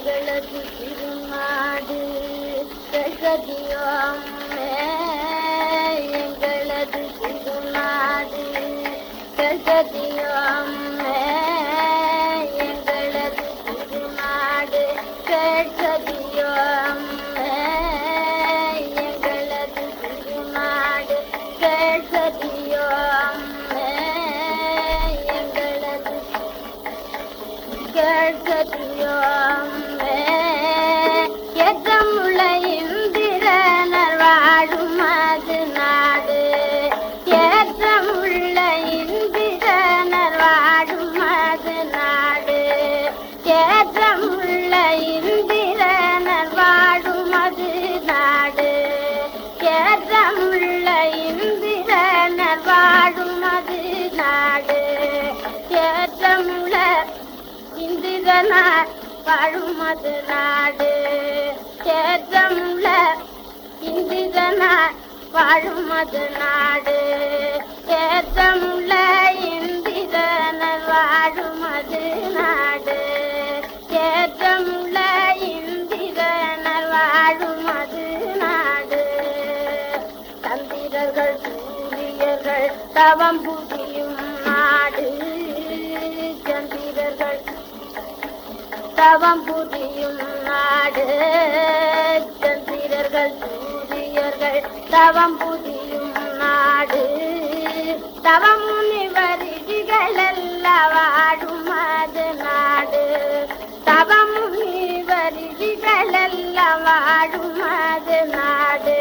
எங்களது திருநாடு ஜெகதியோமே எங்களது திருநாடு ஜெகதியோமே எங்களது திருநாடு கேட்கதியோமே எங்களது திருநாடு கேட்கதியோமே எங்களது கேட்கதியோமே ஏற்றமுள்ள இந்திரனர் வாழும் அது நாடு. ஏற்றமுள்ள இந்திரனர் வாழும் அது நாடு. ஏற்றமுள்ள இந்திரனார் வாழும் அது நாடு. இந்திரனார் வாழும் அது நாடு. ஏற்றமுள்ள இந்திரனர் வாழும் அது நாடு. தந்திரர்கள் சூரியர்கள் தவம் புரியும் நாடு. சந்திரர்கள் தவம் புரியும் நாடு. சந்திரர்கள் சூரியர்கள் தவம் புரியும் நாடு. தவம் வாழும் நாடு.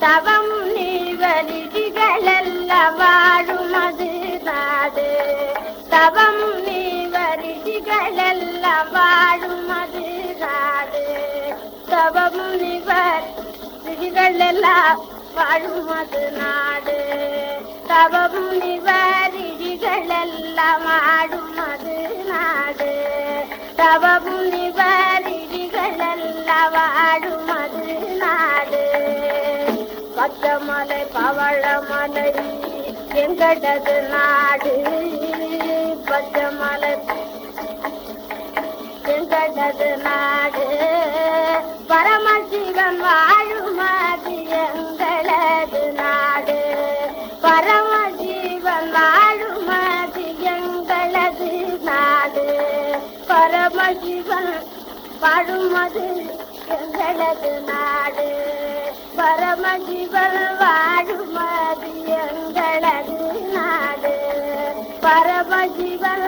தவம் நீவரிதிகளல்ல வாழுமது நாடு. தவம் நீவரிதிகளல்ல வாழுமது நாடு. தவம் நிவர் ரிஷிகள் வாழுமது நாடு. தவம் முனிவர் ரிஷிகள் எல்லாம் நாடு. தவம் முனிவர் ரிஷிகள் எல்லாம் பச்சமலை பவளமலை எங்கடது நாடு? பச்சமலை எங்கடது நாடு? பரமசிவன் வாழும் அது எங்களது நாடு. பரமசிவன் வாழும் அது எங்களது நாடு. பரமசிவன் வாழும் அது எங்களது நாடு. பரமசிவன் வாழும் அது எங்களது நாடு. பரமசிவன்